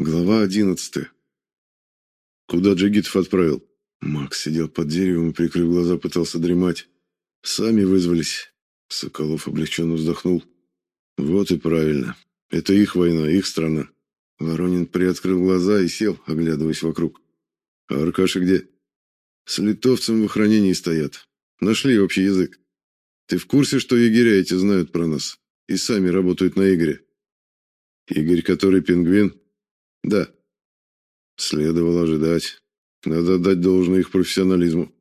Глава одиннадцатая. Куда Джигитов отправил? Макс сидел под деревом и, прикрыв глаза, пытался дремать. Сами вызвались. Соколов облегченно вздохнул. Вот и правильно. Это их война, их страна. Воронин приоткрыл глаза и сел, оглядываясь вокруг. А Аркаша где? С литовцем в охранении стоят. Нашли общий язык. Ты в курсе, что егеря эти знают про нас? И сами работают на Игоре? Игорь, который пингвин? Да. Следовало ожидать. Надо дать должное их профессионализму.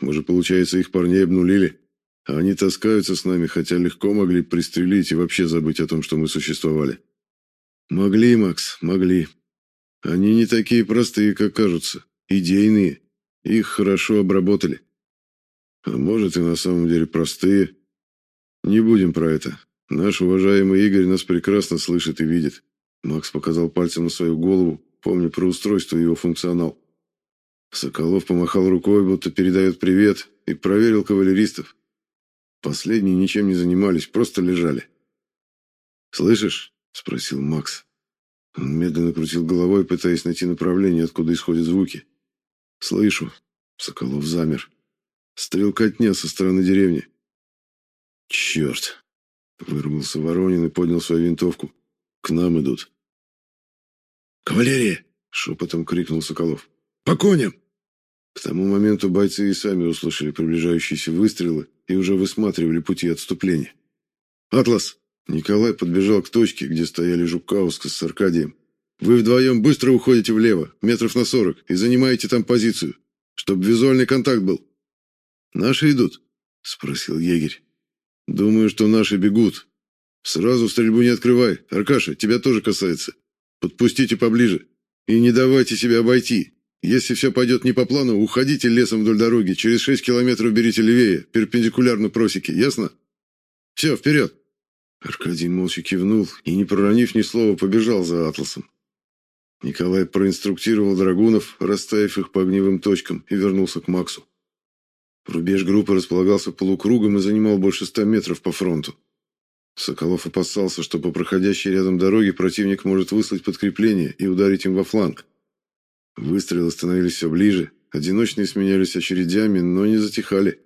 Может, получается, их парней обнулили, а они таскаются с нами, хотя легко могли пристрелить и вообще забыть о том, что мы существовали. Могли, Макс, могли. Они не такие простые, как кажутся. Идейные. Их хорошо обработали. А может, и на самом деле простые. Не будем про это. Наш уважаемый Игорь нас прекрасно слышит и видит. Макс показал пальцем на свою голову, помня про устройство и его функционал. Соколов помахал рукой, будто передает привет, и проверил кавалеристов. Последние ничем не занимались, просто лежали. «Слышишь?» — спросил Макс. Он медленно крутил головой, пытаясь найти направление, откуда исходят звуки. «Слышу». Соколов замер. Стрелкотня со стороны деревни. «Черт!» — вырвался Воронин и поднял свою винтовку. К нам идут. «Кавалерия!» — шепотом крикнул Соколов. «По коням!» К тому моменту бойцы и сами услышали приближающиеся выстрелы и уже высматривали пути отступления. «Атлас!» Николай подбежал к точке, где стояли Жукаускас с Аркадием. «Вы вдвоем быстро уходите влево, метров на сорок, и занимаете там позицию, чтобы визуальный контакт был». «Наши идут?» — спросил егерь. «Думаю, что наши бегут, Сразу стрельбу не открывай. Аркаша, тебя тоже касается. Подпустите поближе. И не давайте себя обойти. Если все пойдет не по плану, уходите лесом вдоль дороги. Через шесть километров берите левее, перпендикулярно просеке. Ясно? Все, вперед!» Аркадий молча кивнул и, не проронив ни слова, побежал за Атласом. Николай проинструктировал драгунов, расставив их по огневым точкам, и вернулся к Максу. Рубеж группы располагался полукругом и занимал больше ста метров по фронту. Соколов опасался, что по проходящей рядом дороге противник может выслать подкрепление и ударить им во фланг. Выстрелы становились все ближе, одиночные сменялись очередями, но не затихали.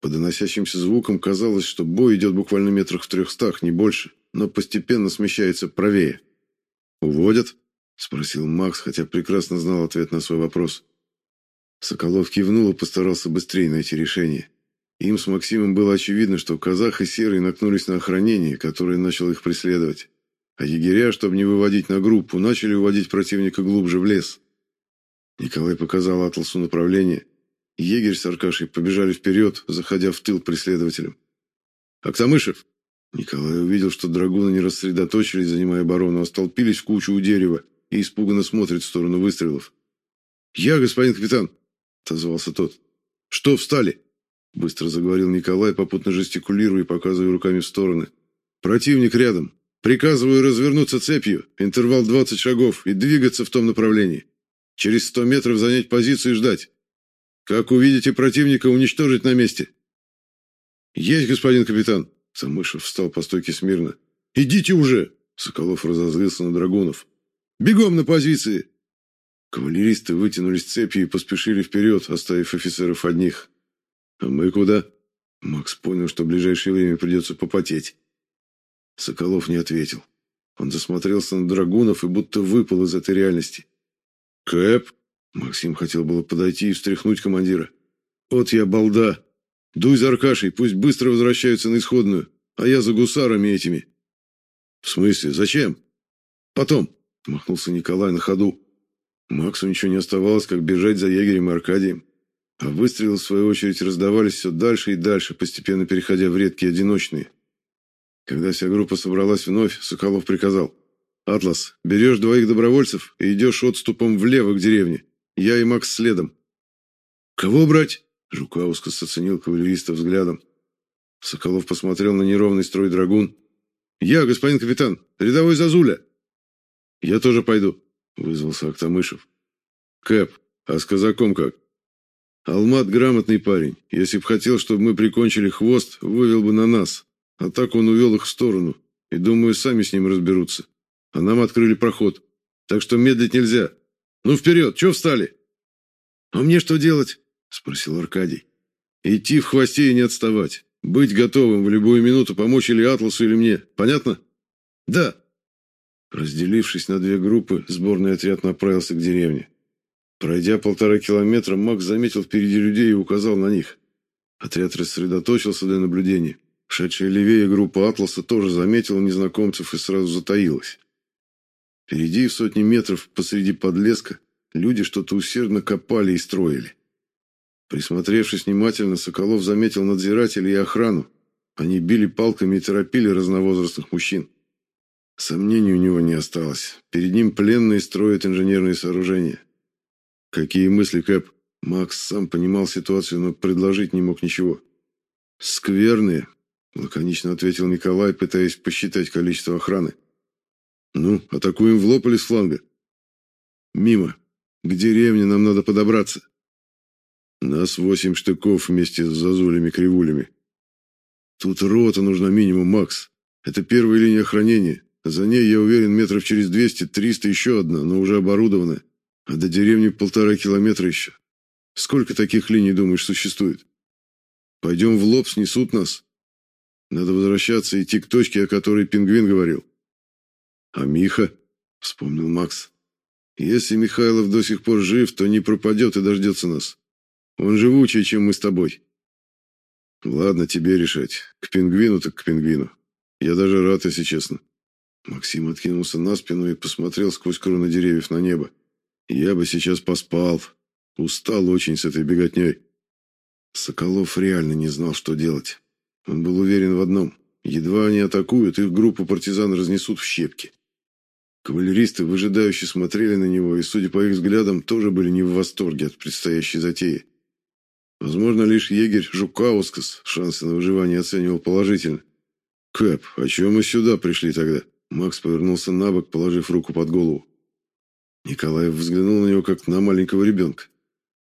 По доносящимся звукам казалось, что бой идет буквально метрах в трехстах, не больше, но постепенно смещается правее. «Уводят?» – спросил Макс, хотя прекрасно знал ответ на свой вопрос. Соколов кивнул и постарался быстрее найти решение. Им с Максимом было очевидно, что казах и серый наткнулись на охранение, которое начало их преследовать. А егеря, чтобы не выводить на группу, начали уводить противника глубже в лес. Николай показал Атласу направление. Егерь с Аркашей побежали вперед, заходя в тыл преследователям. «Актамышев!» Николай увидел, что драгуны не рассредоточились, занимая оборону, а столпились в кучу у дерева и испуганно смотрят в сторону выстрелов. «Я, господин капитан!» — отозвался тот. «Что встали?» Быстро заговорил Николай, попутно жестикулируя и показывая руками в стороны. «Противник рядом. Приказываю развернуться цепью, интервал 20 шагов, и двигаться в том направлении. Через 100 метров занять позицию и ждать. Как увидите противника, уничтожить на месте». «Есть, господин капитан!» Самышев встал по стойке смирно. «Идите уже!» Соколов разозлился на драгунов. «Бегом на позиции!» Кавалеристы вытянулись цепью и поспешили вперед, оставив офицеров одних. «А мы куда?» Макс понял, что в ближайшее время придется попотеть. Соколов не ответил. Он засмотрелся на драгунов и будто выпал из этой реальности. «Кэп!» Максим хотел было подойти и встряхнуть командира. «Вот я балда! Дуй за Аркашей, пусть быстро возвращаются на исходную, а я за гусарами этими». «В смысле? Зачем?» «Потом!» — махнулся Николай на ходу. Максу ничего не оставалось, как бежать за егерем и Аркадием. А выстрелы, в свою очередь, раздавались все дальше и дальше, постепенно переходя в редкие одиночные. Когда вся группа собралась вновь, Соколов приказал. «Атлас, берешь двоих добровольцев и идешь отступом влево к деревне. Я и Макс следом». «Кого брать?» Жукаускас оценил кавалериста взглядом. Соколов посмотрел на неровный строй драгун. «Я, господин капитан, рядовой Зазуля». «Я тоже пойду», — вызвался Актамышев. «Кэп, а с казаком как?» Алмат грамотный парень. Если б хотел, чтобы мы прикончили хвост, вывел бы на нас. А так он увел их в сторону. И, думаю, сами с ним разберутся. А нам открыли проход. Так что медлить нельзя. Ну, вперед, чего встали?» «А мне что делать?» – спросил Аркадий. «Идти в хвосте и не отставать. Быть готовым в любую минуту помочь или Атласу, или мне. Понятно?» «Да». Разделившись на две группы, сборный отряд направился к деревне. Пройдя полтора километра, Макс заметил впереди людей и указал на них. Отряд рассредоточился для наблюдения. Шедшая левее группа «Атласа» тоже заметила незнакомцев и сразу затаилась. Впереди в сотни метров посреди подлеска люди что-то усердно копали и строили. Присмотревшись внимательно, Соколов заметил надзирателей и охрану. Они били палками и торопили разновозрастных мужчин. Сомнений у него не осталось. Перед ним пленные строят инженерные сооружения. Какие мысли, Кэп? Макс сам понимал ситуацию, но предложить не мог ничего. «Скверные», — лаконично ответил Николай, пытаясь посчитать количество охраны. «Ну, атакуем в лоб или с фланга?» «Мимо. К деревне нам надо подобраться». «Нас восемь штыков вместе с зазулями-кривулями. Тут рота нужна минимум, Макс. Это первая линия охранения. За ней, я уверен, метров через двести, триста еще одна, но уже оборудованная. А до деревни полтора километра еще. Сколько таких линий, думаешь, существует? Пойдем в лоб, снесут нас. Надо возвращаться и идти к точке, о которой пингвин говорил. А Миха? Вспомнил Макс. Если Михайлов до сих пор жив, то не пропадет и дождется нас. Он живучее, чем мы с тобой. Ладно, тебе решать. К пингвину так к пингвину. Я даже рад, если честно. Максим откинулся на спину и посмотрел сквозь кроны деревьев на небо. Я бы сейчас поспал. Устал очень с этой беготней. Соколов реально не знал, что делать. Он был уверен в одном. Едва они атакуют, их группу партизан разнесут в щепки. Кавалеристы выжидающе смотрели на него и, судя по их взглядам, тоже были не в восторге от предстоящей затеи. Возможно, лишь егерь Жукаускас шансы на выживание оценивал положительно. «Кэп, а чего мы сюда пришли тогда?» Макс повернулся на бок, положив руку под голову. Николаев взглянул на него, как на маленького ребенка.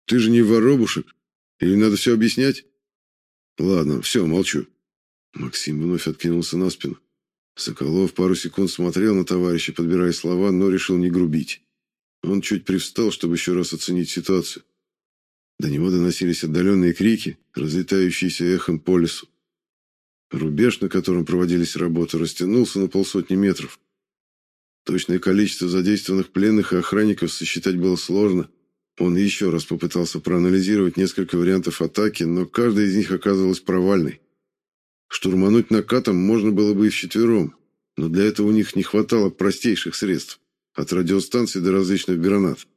«Ты же не воробушек? Или надо все объяснять?» «Ладно, все, молчу». Максим вновь откинулся на спину. Соколов пару секунд смотрел на товарища, подбирая слова, но решил не грубить. Он чуть привстал, чтобы еще раз оценить ситуацию. До него доносились отдаленные крики, разлетающиеся эхом по лесу. Рубеж, на котором проводились работы, растянулся на полсотни метров. Точное количество задействованных пленных и охранников сосчитать было сложно. Он еще раз попытался проанализировать несколько вариантов атаки, но каждая из них оказывалась провальной. Штурмануть накатом можно было бы и вчетвером, но для этого у них не хватало простейших средств, от радиостанций до различных гранат.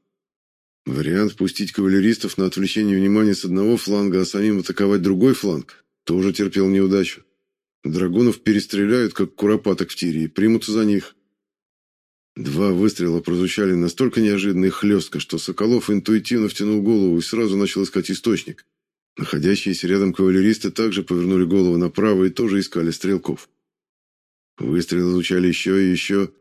Вариант пустить кавалеристов на отвлечение внимания с одного фланга, а самим атаковать другой фланг, тоже терпел неудачу. Драгунов перестреляют, как куропаток в тире, и примутся за них. Два выстрела прозвучали настолько неожиданно и хлестко, что Соколов интуитивно втянул голову и сразу начал искать источник. Находящиеся рядом кавалеристы также повернули голову направо и тоже искали стрелков. Выстрелы звучали еще и еще.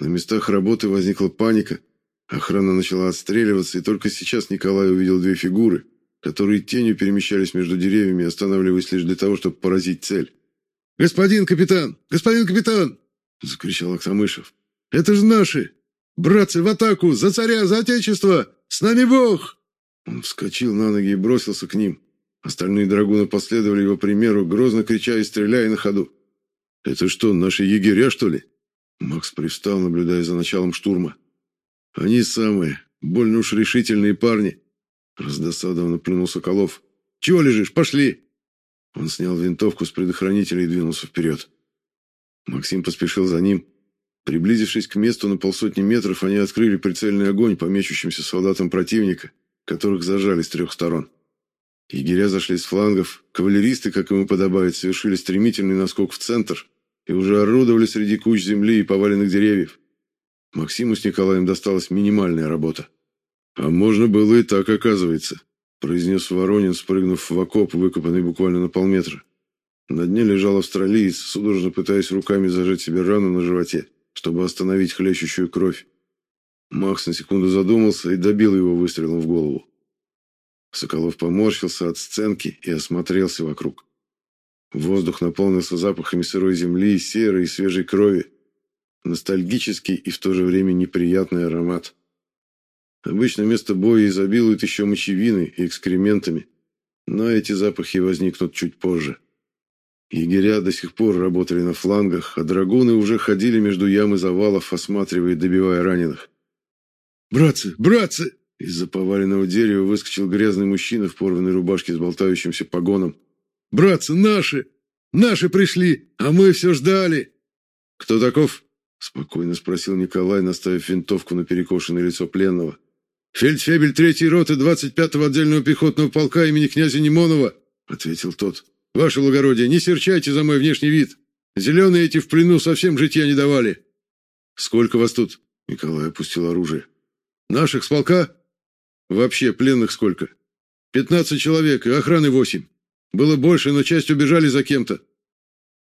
На местах работы возникла паника. Охрана начала отстреливаться, и только сейчас Николай увидел две фигуры, которые тенью перемещались между деревьями, останавливаясь лишь для того, чтобы поразить цель. «Господин капитан! Господин капитан!» — закричал Актамышев. Это же наши! Братцы, в атаку! За царя, за отечество! С нами Бог!» Он вскочил на ноги и бросился к ним. Остальные драгуны последовали его примеру, грозно крича и стреляя на ходу. «Это что, наши егеря, что ли?» Макс привстал, наблюдая за началом штурма. «Они самые, больно уж решительные парни!» Раздосадованно плюнул Соколов. «Чего лежишь? Пошли!» Он снял винтовку с предохранителя и двинулся вперед. Максим поспешил за ним, Приблизившись к месту на полсотни метров, они открыли прицельный огонь по мечущимся солдатам противника, которых зажали с трех сторон. Егеря зашли с флангов, кавалеристы, как ему подобает, совершили стремительный наскок в центр и уже орудовали среди куч земли и поваленных деревьев. Максиму с Николаем досталась минимальная работа. «А можно было и так, оказывается», – произнес Воронин, спрыгнув в окоп, выкопанный буквально на полметра. На дне лежал австралиец, судорожно пытаясь руками зажать себе рану на животе чтобы остановить хлещущую кровь. Макс на секунду задумался и добил его выстрелом в голову. Соколов поморщился от сценки и осмотрелся вокруг. Воздух наполнился запахами сырой земли, серой и свежей крови. ностальгический и в то же время неприятный аромат. Обычно место боя изобилует еще мочевиной и экскрементами, но эти запахи возникнут чуть позже. Егеря до сих пор работали на флангах, а драгуны уже ходили между ям и завалов, осматривая и добивая раненых. «Братцы! Братцы!» Из-за поваленного дерева выскочил грязный мужчина в порванной рубашке с болтающимся погоном. «Братцы, наши! Наши пришли, а мы все ждали!» «Кто таков?» — спокойно спросил Николай, наставив винтовку на перекошенное лицо пленного. «Фельдфебель третьей роты 25-го отдельного пехотного полка имени князя Немонова», — ответил тот. «Ваше благородие, не серчайте за мой внешний вид. Зеленые эти в плену совсем житья не давали». «Сколько вас тут?» — Николай опустил оружие. «Наших с полка?» «Вообще, пленных сколько?» «Пятнадцать человек и охраны восемь. Было больше, но часть убежали за кем-то».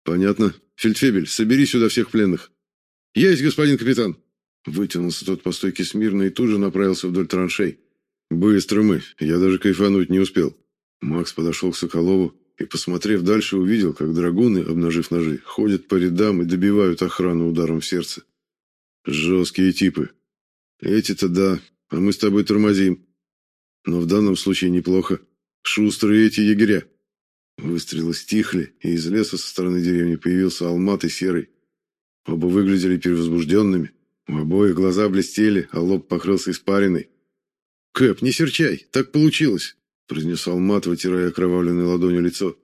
«Понятно. Фельдфебель, собери сюда всех пленных». «Есть, господин капитан». Вытянулся тот по стойке смирно и тут же направился вдоль траншей. «Быстро мы. Я даже кайфануть не успел». Макс подошел к Соколову и, посмотрев дальше, увидел, как драгуны, обнажив ножи, ходят по рядам и добивают охрану ударом в сердце. Жесткие типы. Эти-то да, а мы с тобой тормозим. Но в данном случае неплохо. Шустрые эти егеря. Выстрелы стихли, и из леса со стороны деревни появился алмат и серый. Оба выглядели перевозбужденными. У обоих глаза блестели, а лоб покрылся испариной. «Кэп, не серчай, так получилось», — произнес Алмат, вытирая окровавленной ладонью лицо.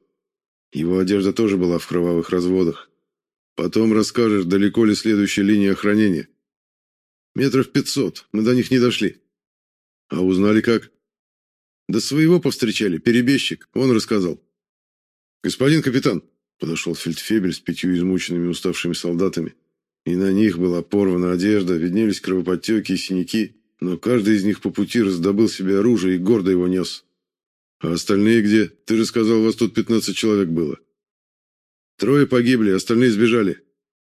Его одежда тоже была в кровавых разводах. «Потом расскажешь, далеко ли следующая линия охранения». «Метров пятьсот, мы до них не дошли». «А узнали как?» «До своего повстречали, перебежчик, он рассказал». «Господин капитан», — подошел фельдфебель с пятью измученными уставшими солдатами, — и на них была порвана одежда, виднелись кровоподтеки и синяки, но каждый из них по пути раздобыл себе оружие и гордо его нес. А остальные где? Ты же сказал, вас тут пятнадцать человек было. Трое погибли, остальные сбежали.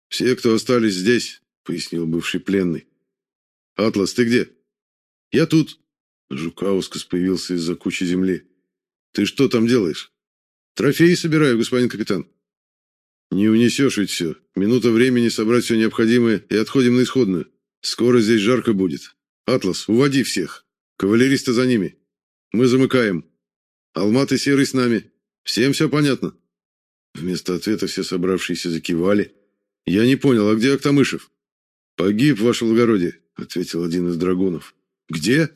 Все, кто остались здесь, пояснил бывший пленный. Атлас, ты где? Я тут. Жукаускас появился из-за кучи земли. Ты что там делаешь? Трофеи собираю, господин капитан. Не унесешь ведь все. Минута времени собрать все необходимое и отходим на исходную. Скоро здесь жарко будет. Атлас, уводи всех. Кавалеристы за ними. Мы замыкаем. Алмат и Серый с нами. Всем все понятно?» Вместо ответа все собравшиеся закивали. «Я не понял, а где Актамышев?» «Погиб, ваше благородие», — ответил один из драгунов. «Где?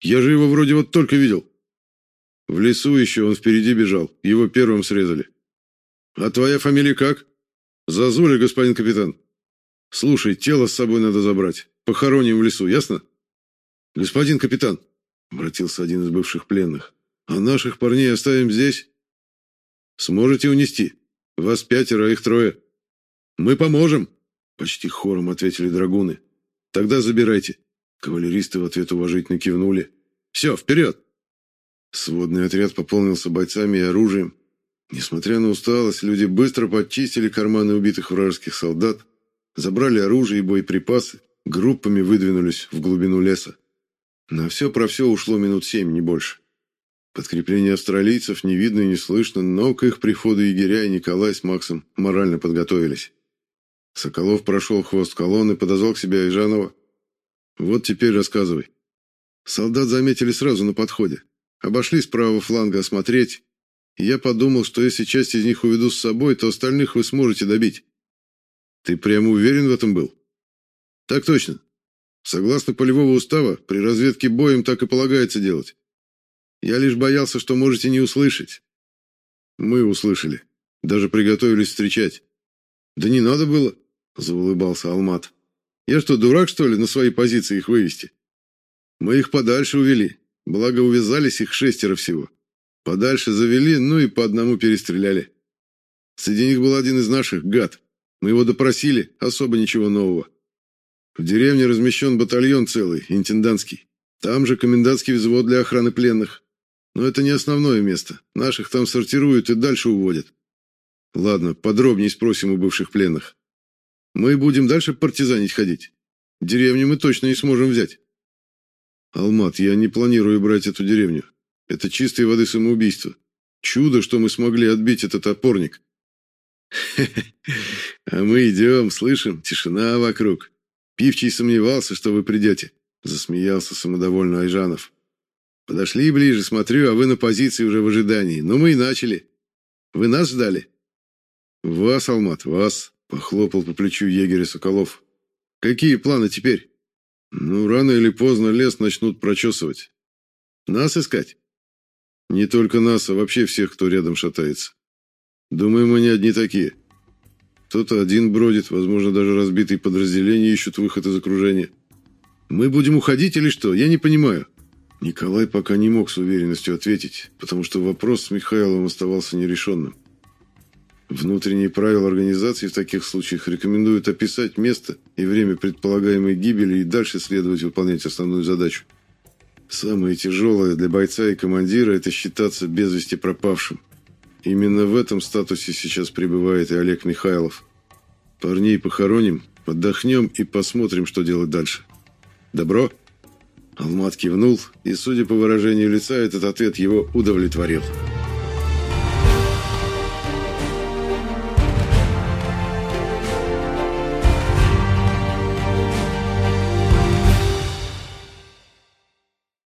Я же его вроде вот только видел». «В лесу еще, он впереди бежал. Его первым срезали». «А твоя фамилия как?» «Зазуля, господин капитан». «Слушай, тело с собой надо забрать. Похороним в лесу, ясно?» «Господин капитан», — обратился один из бывших пленных, «а наших парней оставим здесь?» «Сможете унести? Вас пятеро, а их трое». «Мы поможем», — почти хором ответили драгуны. «Тогда забирайте». Кавалеристы в ответ уважительно кивнули. «Все, вперед!» Сводный отряд пополнился бойцами и оружием, Несмотря на усталость, люди быстро подчистили карманы убитых вражеских солдат, забрали оружие и боеприпасы, группами выдвинулись в глубину леса. На все про все ушло минут семь, не больше. Подкрепление австралийцев не видно и не слышно, но к их приходу егеря и Николай с Максом морально подготовились. Соколов прошел хвост колонны, подозвал к себе Айжанова. «Вот теперь рассказывай». Солдат заметили сразу на подходе. Обошли с правого фланга осмотреть, я подумал, что если часть из них уведу с собой, то остальных вы сможете добить. Ты прямо уверен в этом был? Так точно. Согласно полевого устава, при разведке боем так и полагается делать. Я лишь боялся, что можете не услышать. Мы услышали. Даже приготовились встречать. Да не надо было, заулыбался Алмат. Я что, дурак, что ли, на свои позиции их вывести? Мы их подальше увели. Благо увязались их шестеро всего. Подальше завели, ну и по одному перестреляли. Среди них был один из наших, гад. Мы его допросили, особо ничего нового. В деревне размещен батальон целый, интендантский. Там же комендантский взвод для охраны пленных. Но это не основное место. Наших там сортируют и дальше уводят. Ладно, подробнее спросим у бывших пленных. Мы будем дальше партизанить ходить. Деревню мы точно не сможем взять. Алмат, я не планирую брать эту деревню. Это чистой воды самоубийство. Чудо, что мы смогли отбить этот опорник. А мы идем, слышим, тишина вокруг. Пивчий сомневался, что вы придете. Засмеялся самодовольно Айжанов. Подошли ближе, смотрю, а вы на позиции уже в ожидании. Ну, мы и начали. Вы нас ждали? Вас, Алмат, вас, похлопал по плечу егеря Соколов. Какие планы теперь? Ну, рано или поздно лес начнут прочесывать. Нас искать? Не только нас, а вообще всех, кто рядом шатается. Думаю, мы не одни такие. Кто-то один бродит, возможно, даже разбитые подразделения ищут выход из окружения. Мы будем уходить или что? Я не понимаю. Николай пока не мог с уверенностью ответить, потому что вопрос с Михайловым оставался нерешенным. Внутренние правила организации в таких случаях рекомендуют описать место и время предполагаемой гибели и дальше следовать выполнять основную задачу. Самое тяжелое для бойца и командира – это считаться без вести пропавшим. Именно в этом статусе сейчас пребывает и Олег Михайлов. Парней похороним, отдохнем и посмотрим, что делать дальше. Добро? Алмат кивнул, и, судя по выражению лица, этот ответ его удовлетворил.